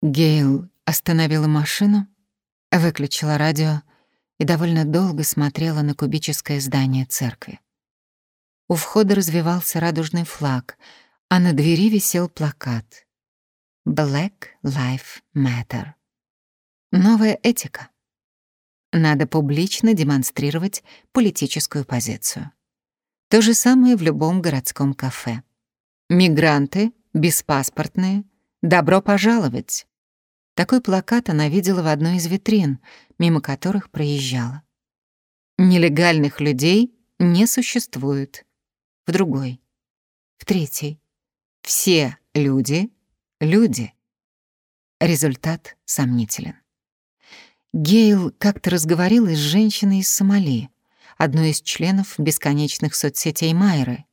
Гейл остановила машину, выключила радио и довольно долго смотрела на кубическое здание церкви. У входа развивался радужный флаг, а на двери висел плакат «Black Life Matter». Новая этика. Надо публично демонстрировать политическую позицию. То же самое в любом городском кафе. Мигранты, беспаспортные, добро пожаловать. Такой плакат она видела в одной из витрин, мимо которых проезжала. Нелегальных людей не существует. В другой. В третьей. Все люди — люди. Результат сомнителен. Гейл как-то разговорилась с женщиной из Сомали, одной из членов бесконечных соцсетей Майры,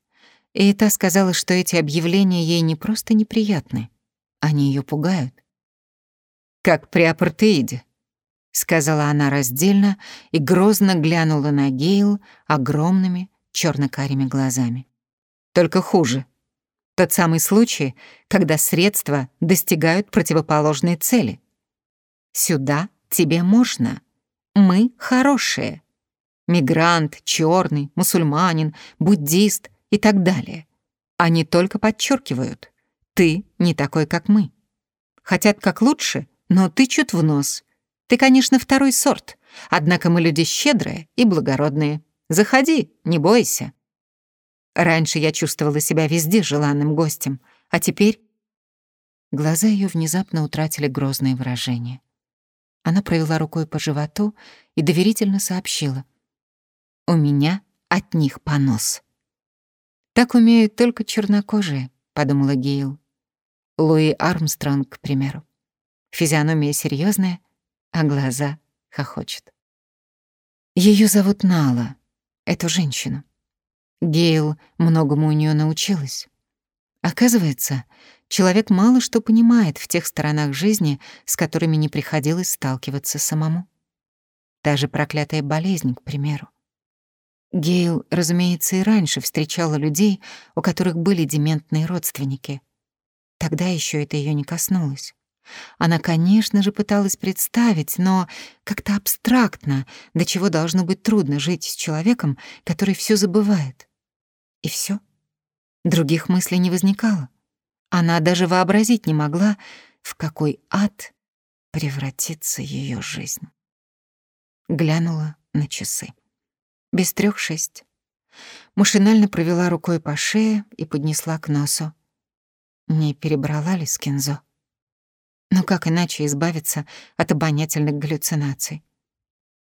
и та сказала, что эти объявления ей не просто неприятны, они ее пугают. «Как при апартеиде», — сказала она раздельно и грозно глянула на Гейл огромными черно карими глазами. «Только хуже. Тот самый случай, когда средства достигают противоположной цели. Сюда тебе можно. Мы хорошие. Мигрант, черный, мусульманин, буддист и так далее. Они только подчеркивают, ты не такой, как мы. Хотят как лучше, но тычут в нос. Ты, конечно, второй сорт, однако мы люди щедрые и благородные. Заходи, не бойся. Раньше я чувствовала себя везде желанным гостем, а теперь... Глаза ее внезапно утратили грозное выражение. Она провела рукой по животу и доверительно сообщила. «У меня от них понос». «Так умеют только чернокожие», — подумала Гейл. Луи Армстронг, к примеру. Физиономия серьезная, а глаза хохочут. Ее зовут Нала, эту женщину. Гейл многому у нее научилась. Оказывается, человек мало что понимает в тех сторонах жизни, с которыми не приходилось сталкиваться самому. Та же проклятая болезнь, к примеру. Гейл, разумеется, и раньше встречала людей, у которых были дементные родственники. Тогда еще это ее не коснулось. Она, конечно же, пыталась представить, но как-то абстрактно, до чего должно быть трудно жить с человеком, который все забывает. И все. Других мыслей не возникало. Она даже вообразить не могла, в какой ад превратится ее жизнь. Глянула на часы. Без трех шесть. Машинально провела рукой по шее и поднесла к носу. Не перебрала ли Скинзо? Но как иначе избавиться от обонятельных галлюцинаций?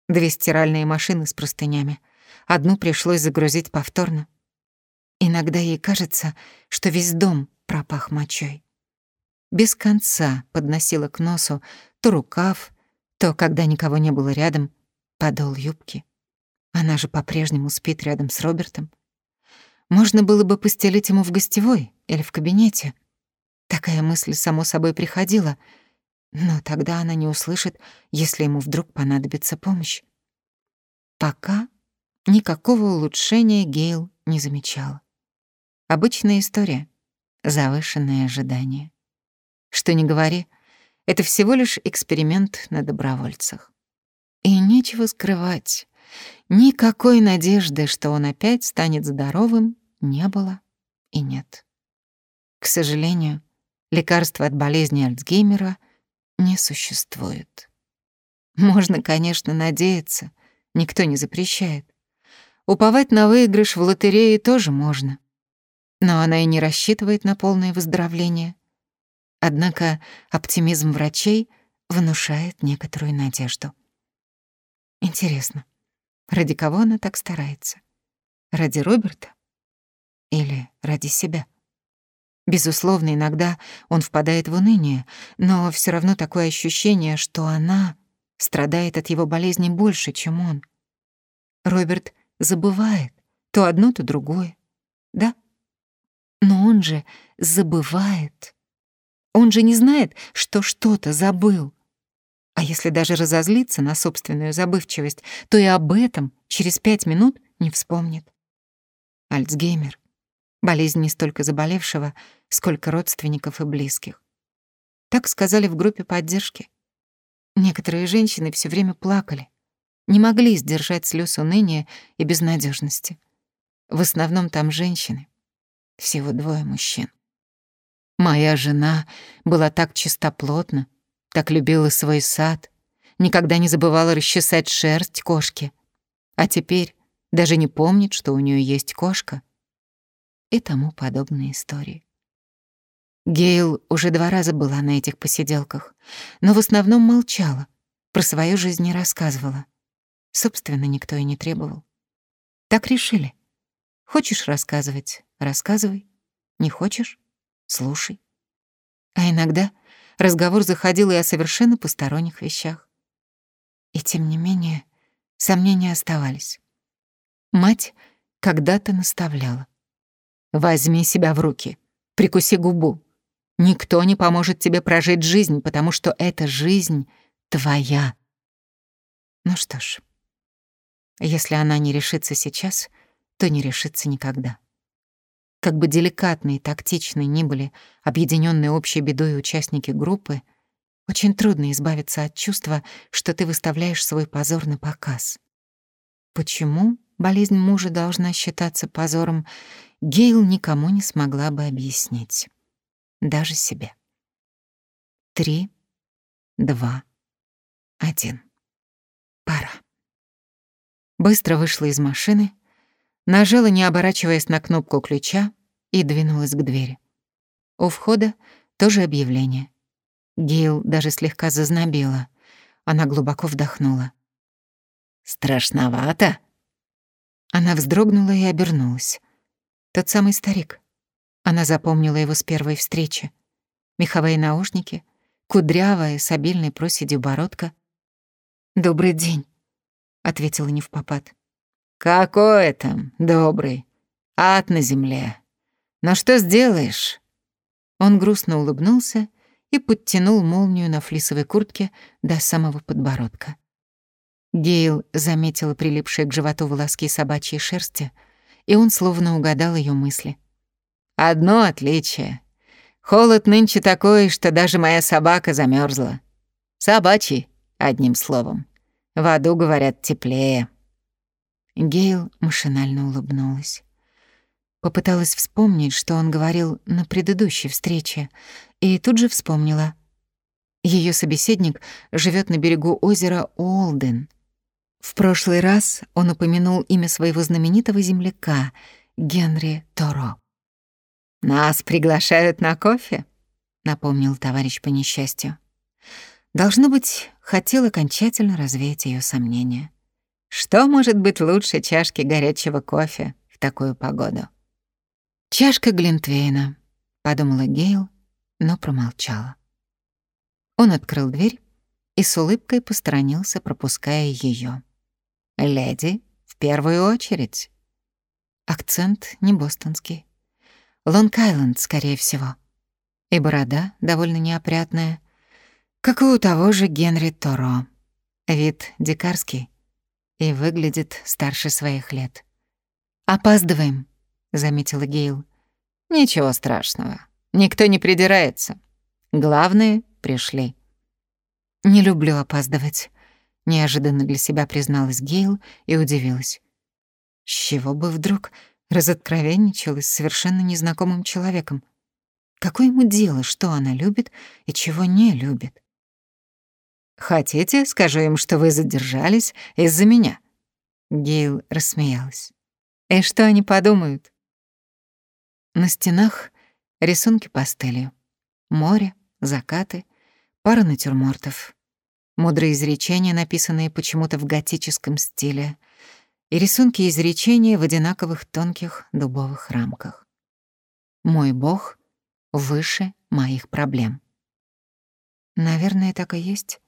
Две стиральные машины с простынями. Одну пришлось загрузить повторно. Иногда ей кажется, что весь дом пропах мочой. Без конца подносила к носу то рукав, то, когда никого не было рядом, подол юбки. Она же по-прежнему спит рядом с Робертом. Можно было бы постелить ему в гостевой или в кабинете. Такая мысль само собой приходила, но тогда она не услышит, если ему вдруг понадобится помощь. Пока никакого улучшения Гейл не замечала. Обычная история завышенные ожидания. Что ни говори, это всего лишь эксперимент на добровольцах. И нечего скрывать. Никакой надежды, что он опять станет здоровым, не было и нет. К сожалению, лекарства от болезни Альцгеймера не существует. Можно, конечно, надеяться, никто не запрещает. Уповать на выигрыш в лотерее тоже можно но она и не рассчитывает на полное выздоровление. Однако оптимизм врачей внушает некоторую надежду. Интересно, ради кого она так старается? Ради Роберта или ради себя? Безусловно, иногда он впадает в уныние, но все равно такое ощущение, что она страдает от его болезни больше, чем он. Роберт забывает то одно, то другое. Да, но он же забывает. Он же не знает, что что-то забыл. А если даже разозлиться на собственную забывчивость, то и об этом через пять минут не вспомнит. Альцгеймер — болезнь не столько заболевшего, сколько родственников и близких. Так сказали в группе поддержки. Некоторые женщины все время плакали, не могли сдержать слез уныния и безнадежности. В основном там женщины, всего двое мужчин. Моя жена была так чистоплотна, так любила свой сад, никогда не забывала расчесать шерсть кошки, а теперь даже не помнит, что у нее есть кошка и тому подобные истории. Гейл уже два раза была на этих посиделках, но в основном молчала, про свою жизнь не рассказывала. Собственно, никто и не требовал. Так решили. Хочешь рассказывать — рассказывай. Не хочешь — слушай. А иногда разговор заходил и о совершенно посторонних вещах. И тем не менее сомнения оставались. Мать когда-то наставляла. «Возьми себя в руки, прикуси губу. Никто не поможет тебе прожить жизнь, потому что эта жизнь твоя». Ну что ж, если она не решится сейчас, то не решится никогда. Как бы деликатны и тактичны ни были объединенные общей бедой участники группы, очень трудно избавиться от чувства, что ты выставляешь свой позор на показ. Почему болезнь мужа должна считаться позором, Гейл никому не смогла бы объяснить. Даже себе. Три, два, один. Пора. Быстро вышла из машины, нажала, не оборачиваясь на кнопку ключа, и двинулась к двери. У входа тоже объявление. Гейл даже слегка зазнобила. Она глубоко вдохнула. «Страшновато?» Она вздрогнула и обернулась. Тот самый старик. Она запомнила его с первой встречи. Меховые наушники, кудрявая, с обильной проседью бородка. «Добрый день», — ответила не в попад. «Какой там добрый? Ад на земле. Но что сделаешь?» Он грустно улыбнулся и подтянул молнию на флисовой куртке до самого подбородка. Гейл заметила прилипшие к животу волоски собачьей шерсти, и он словно угадал ее мысли. «Одно отличие. Холод нынче такой, что даже моя собака замерзла. Собачий, одним словом. В аду, говорят, теплее». Гейл машинально улыбнулась. Попыталась вспомнить, что он говорил на предыдущей встрече, и тут же вспомнила. Ее собеседник живет на берегу озера Уолден — в прошлый раз он упомянул имя своего знаменитого земляка Генри Торо. «Нас приглашают на кофе?» — напомнил товарищ по несчастью. Должно быть, хотел окончательно развеять ее сомнения. Что может быть лучше чашки горячего кофе в такую погоду? «Чашка Глинтвейна», — подумала Гейл, но промолчала. Он открыл дверь и с улыбкой посторонился, пропуская ее. «Леди, в первую очередь». Акцент не бостонский. Лонг-Айленд, скорее всего. И борода довольно неопрятная, как и у того же Генри Торо. Вид дикарский и выглядит старше своих лет. «Опаздываем», — заметила Гейл. «Ничего страшного. Никто не придирается. Главное, пришли». «Не люблю опаздывать», Неожиданно для себя призналась Гейл и удивилась. С чего бы вдруг разоткровенничалась с совершенно незнакомым человеком? Какое ему дело, что она любит и чего не любит? «Хотите, скажу им, что вы задержались из-за меня?» Гейл рассмеялась. «И что они подумают?» На стенах рисунки пастелью. Море, закаты, пара натюрмортов мудрые изречения, написанные почему-то в готическом стиле, и рисунки изречения в одинаковых тонких дубовых рамках. «Мой Бог выше моих проблем». Наверное, так и есть.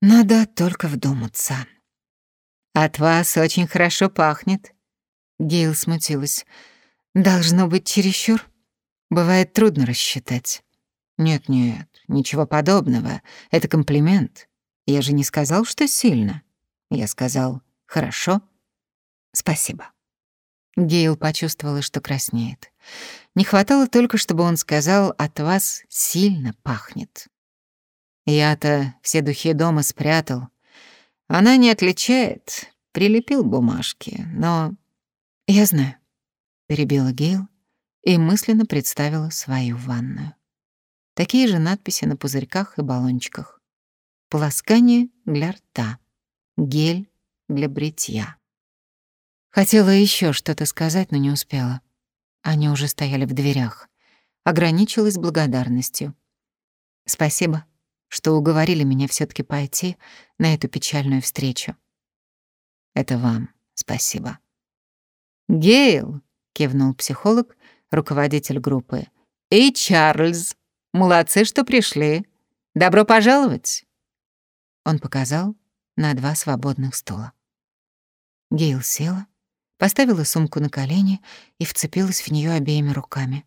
Надо только вдуматься. «От вас очень хорошо пахнет». Гейл смутилась. «Должно быть чересчур. Бывает трудно рассчитать». «Нет-нет, ничего подобного. Это комплимент. Я же не сказал, что сильно. Я сказал «хорошо». Спасибо». Гейл почувствовала, что краснеет. Не хватало только, чтобы он сказал «от вас сильно пахнет». Я-то все духи дома спрятал. Она не отличает, прилепил бумажки, но... Я знаю, перебила Гейл и мысленно представила свою ванную. Такие же надписи на пузырьках и баллончиках. Полоскание для рта, гель для бритья. Хотела еще что-то сказать, но не успела. Они уже стояли в дверях. Ограничилась благодарностью. «Спасибо», что уговорили меня все таки пойти на эту печальную встречу. Это вам спасибо. «Гейл», — кивнул психолог, руководитель группы, — «и Чарльз. Молодцы, что пришли. Добро пожаловать». Он показал на два свободных стула. Гейл села, поставила сумку на колени и вцепилась в нее обеими руками.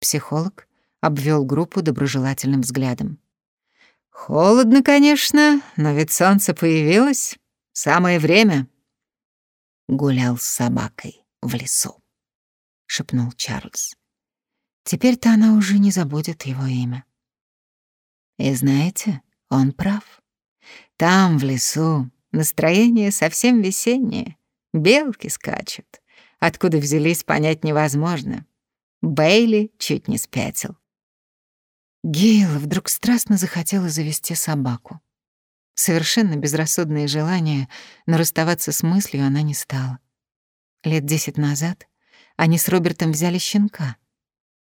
Психолог обвел группу доброжелательным взглядом. Холодно, конечно, но ведь солнце появилось. Самое время. Гулял с собакой в лесу, шепнул Чарльз. Теперь-то она уже не забудет его имя. И знаете, он прав. Там, в лесу, настроение совсем весеннее. Белки скачут. Откуда взялись, понять невозможно. Бейли чуть не спятил. Гейла вдруг страстно захотела завести собаку. Совершенно безрассудное желание, но расставаться с мыслью она не стала. Лет десять назад они с Робертом взяли щенка,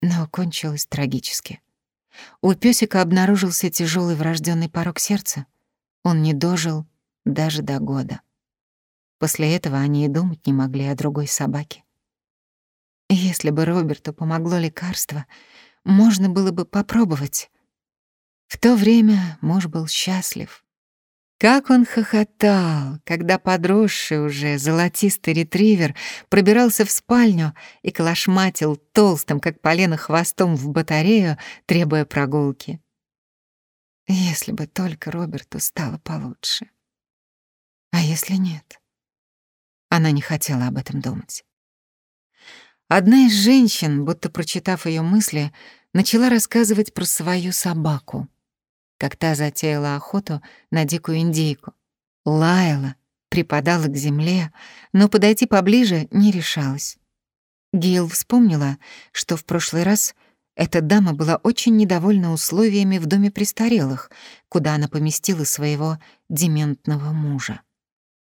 но кончилось трагически. У пёсика обнаружился тяжелый врожденный порог сердца. Он не дожил даже до года. После этого они и думать не могли о другой собаке. Если бы Роберту помогло лекарство, можно было бы попробовать. В то время муж был счастлив. Как он хохотал, когда подросший уже золотистый ретривер пробирался в спальню и калашматил толстым, как полено, хвостом в батарею, требуя прогулки. Если бы только Роберту стало получше. А если нет? Она не хотела об этом думать. Одна из женщин, будто прочитав ее мысли, начала рассказывать про свою собаку. Как та затеяла охоту на дикую индейку. Лаяла, припадала к земле, но подойти поближе не решалась. Гейл вспомнила, что в прошлый раз эта дама была очень недовольна условиями в доме престарелых, куда она поместила своего дементного мужа.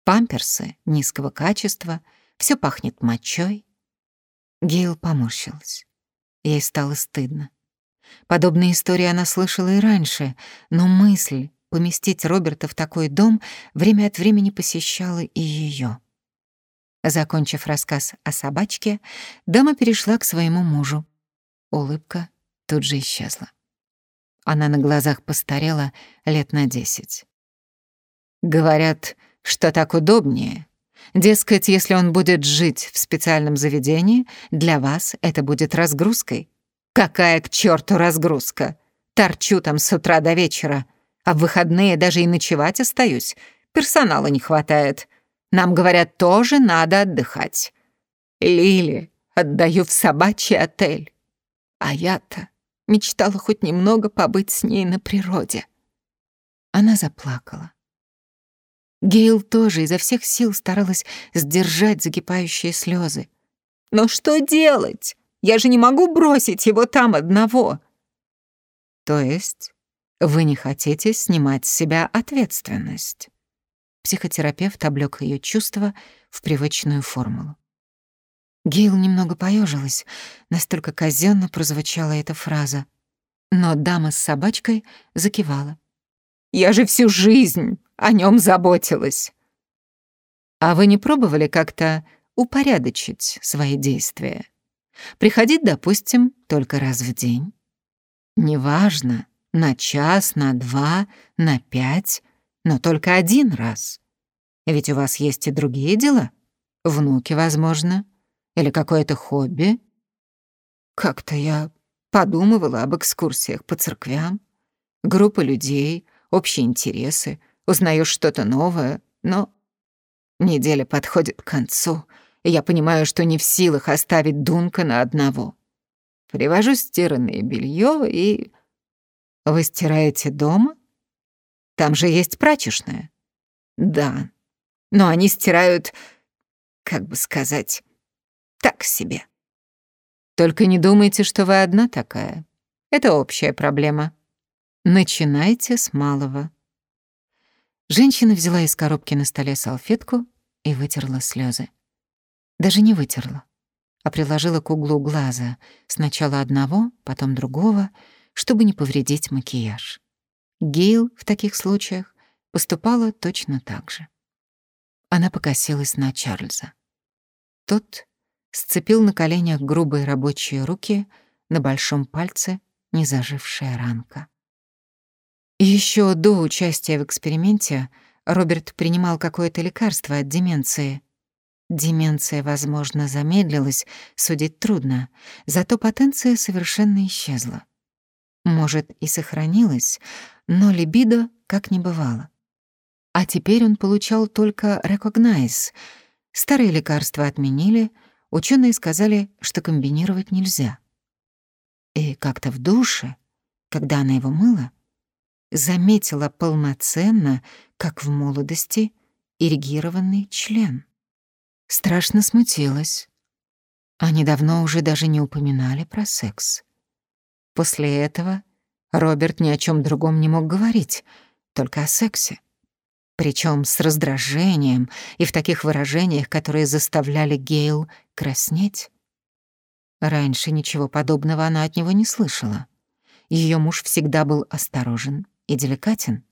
Памперсы низкого качества, все пахнет мочой, Гейл поморщилась. Ей стало стыдно. Подобные истории она слышала и раньше, но мысль поместить Роберта в такой дом время от времени посещала и ее. Закончив рассказ о собачке, дама перешла к своему мужу. Улыбка тут же исчезла. Она на глазах постарела лет на десять. «Говорят, что так удобнее», Дескать, если он будет жить в специальном заведении, для вас это будет разгрузкой. Какая к черту разгрузка? Торчу там с утра до вечера, а в выходные даже и ночевать остаюсь. Персонала не хватает. Нам, говорят, тоже надо отдыхать. Лили отдаю в собачий отель. А я-то мечтала хоть немного побыть с ней на природе. Она заплакала. Гейл тоже изо всех сил старалась сдержать закипающие слезы. «Но что делать? Я же не могу бросить его там одного!» «То есть вы не хотите снимать с себя ответственность?» Психотерапевт облёк ее чувства в привычную формулу. Гейл немного поежилась, настолько казенно прозвучала эта фраза. Но дама с собачкой закивала. «Я же всю жизнь о нем заботилась. А вы не пробовали как-то упорядочить свои действия? Приходить, допустим, только раз в день? Неважно, на час, на два, на пять, но только один раз. Ведь у вас есть и другие дела. Внуки, возможно, или какое-то хобби. Как-то я подумывала об экскурсиях по церквям. Группа людей, общие интересы, узнаешь что-то новое, но неделя подходит к концу, я понимаю, что не в силах оставить Дункана одного. Привожу стиранное белье и... Вы стираете дома? Там же есть прачечная. Да, но они стирают, как бы сказать, так себе. Только не думайте, что вы одна такая. Это общая проблема. Начинайте с малого. Женщина взяла из коробки на столе салфетку и вытерла слезы. Даже не вытерла, а приложила к углу глаза, сначала одного, потом другого, чтобы не повредить макияж. Гейл в таких случаях поступала точно так же. Она покосилась на Чарльза. Тот сцепил на коленях грубые рабочие руки, на большом пальце незажившая ранка. Еще до участия в эксперименте Роберт принимал какое-то лекарство от деменции. Деменция, возможно, замедлилась, судить трудно, зато потенция совершенно исчезла. Может, и сохранилась, но либидо как не бывало. А теперь он получал только Recognize. Старые лекарства отменили, ученые сказали, что комбинировать нельзя. И как-то в душе, когда она его мыла, заметила полноценно, как в молодости, ирригированный член. Страшно смутилась. Они давно уже даже не упоминали про секс. После этого Роберт ни о чем другом не мог говорить, только о сексе причем с раздражением и в таких выражениях, которые заставляли Гейл краснеть. Раньше ничего подобного она от него не слышала. Ее муж всегда был осторожен и деликатен.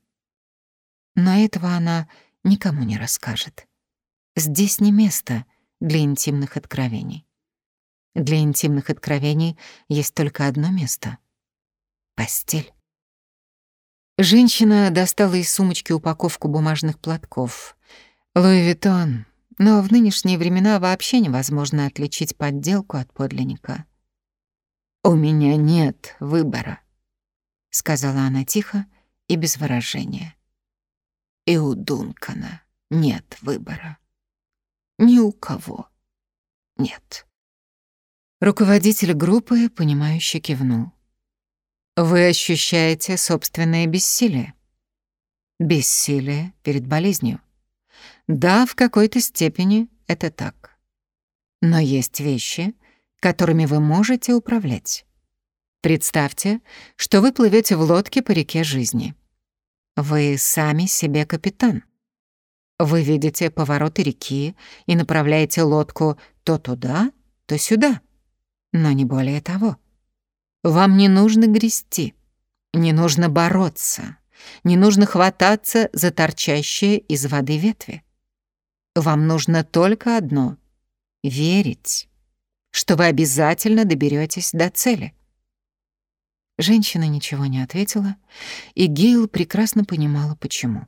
Но этого она никому не расскажет. Здесь не место для интимных откровений. Для интимных откровений есть только одно место — постель. Женщина достала из сумочки упаковку бумажных платков. Луи Виттон, но в нынешние времена вообще невозможно отличить подделку от подлинника. «У меня нет выбора», — сказала она тихо и без выражения. «И у Дункана нет выбора. Ни у кого нет». Руководитель группы, понимающе кивнул. Вы ощущаете собственное бессилие. Бессилие перед болезнью. Да, в какой-то степени это так. Но есть вещи, которыми вы можете управлять. Представьте, что вы плывете в лодке по реке жизни. Вы сами себе капитан. Вы видите повороты реки и направляете лодку то туда, то сюда. Но не более того. Вам не нужно грести, не нужно бороться, не нужно хвататься за торчащие из воды ветви. Вам нужно только одно — верить, что вы обязательно доберетесь до цели. Женщина ничего не ответила, и Гейл прекрасно понимала, почему.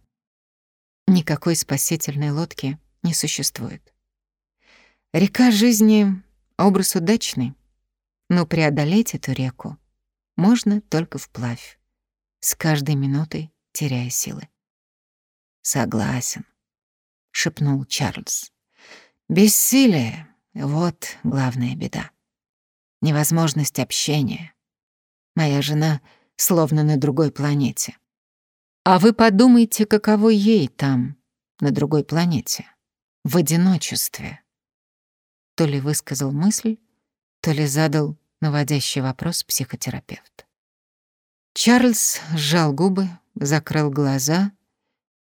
Никакой спасительной лодки не существует. Река жизни — образ удачный, но преодолеть эту реку можно только вплавь, с каждой минутой теряя силы. «Согласен», — шепнул Чарльз. «Бессилие — вот главная беда. Невозможность общения. Моя жена словно на другой планете. А вы подумайте, каково ей там, на другой планете, в одиночестве». То ли высказал мысль, то ли задал наводящий вопрос психотерапевт. Чарльз сжал губы, закрыл глаза,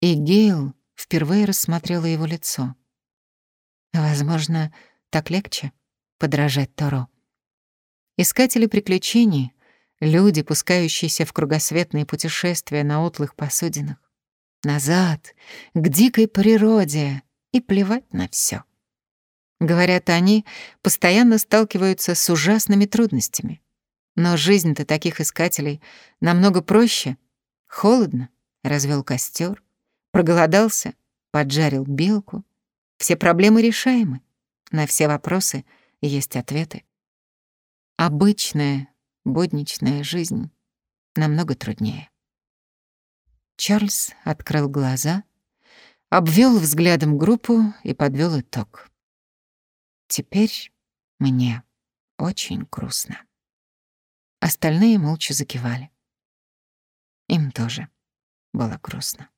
и Гейл впервые рассмотрела его лицо. Возможно, так легче подражать Торо. Искатели приключений, люди, пускающиеся в кругосветные путешествия на утлых посудинах, назад, к дикой природе и плевать на все. Говорят, они постоянно сталкиваются с ужасными трудностями. Но жизнь-то таких искателей намного проще. Холодно, развел костер, проголодался, поджарил белку. Все проблемы решаемы. На все вопросы есть ответы. Обычная, будничная жизнь намного труднее. Чарльз открыл глаза, обвел взглядом группу и подвел итог. Теперь мне очень грустно. Остальные молча закивали. Им тоже было грустно.